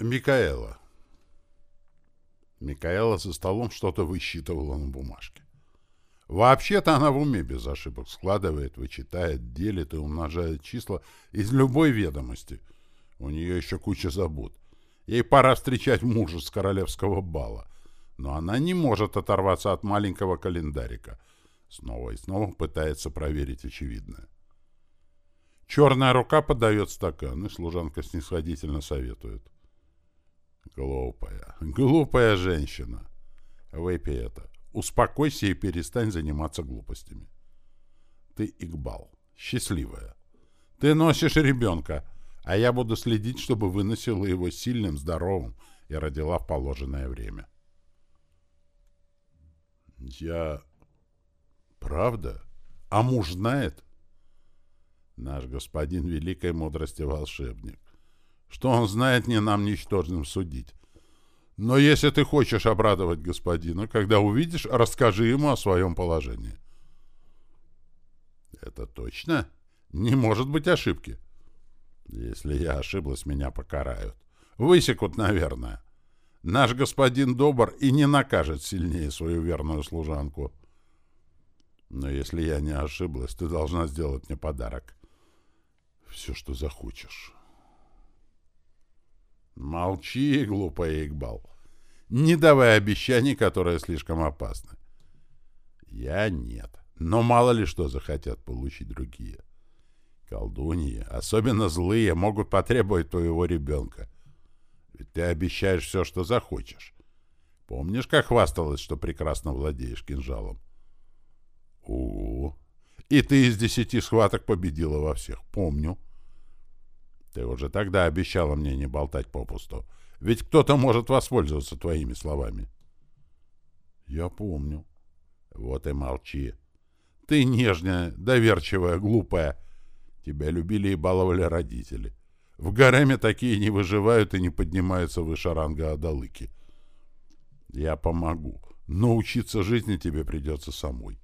Микаэла. Микаэла за столом что-то высчитывала на бумажке. Вообще-то она в уме без ошибок складывает, вычитает, делит и умножает числа из любой ведомости. У нее еще куча забот. Ей пора встречать мужа с королевского бала. Но она не может оторваться от маленького календарика. Снова и снова пытается проверить очевидное. Черная рука подает стакан, и служанка снисходительно советует. Глупая, глупая женщина. Выпей это. Успокойся и перестань заниматься глупостями. Ты Игбал. Счастливая. Ты носишь ребенка, а я буду следить, чтобы выносила его сильным, здоровым и родила в положенное время. Я... Правда? А муж знает? Наш господин великой мудрости волшебник. Что он знает, не нам ничтожным судить. Но если ты хочешь обрадовать господина, когда увидишь, расскажи ему о своем положении. Это точно? Не может быть ошибки. Если я ошиблась, меня покарают. Высекут, наверное. Наш господин добр и не накажет сильнее свою верную служанку. Но если я не ошиблась, ты должна сделать мне подарок. Все, что захочешь. Молчи, глупая Игбал. Не давай обещаний, которые слишком опасны. Я нет. Но мало ли что захотят получить другие. Колдуньи, особенно злые, могут потребовать твоего ребенка. Ведь ты обещаешь все, что захочешь. Помнишь, как хвасталась, что прекрасно владеешь кинжалом? У, -у, -у. И ты из десяти схваток победила во всех. Помню. — ты уже тогда обещала мне не болтать попусту. Ведь кто-то может воспользоваться твоими словами. Я помню. Вот и молчи. Ты нежная, доверчивая, глупая. Тебя любили и баловали родители. В гареме такие не выживают и не поднимаются выше ранга Адалыки. Я помогу. Но учиться жизни тебе придется самой.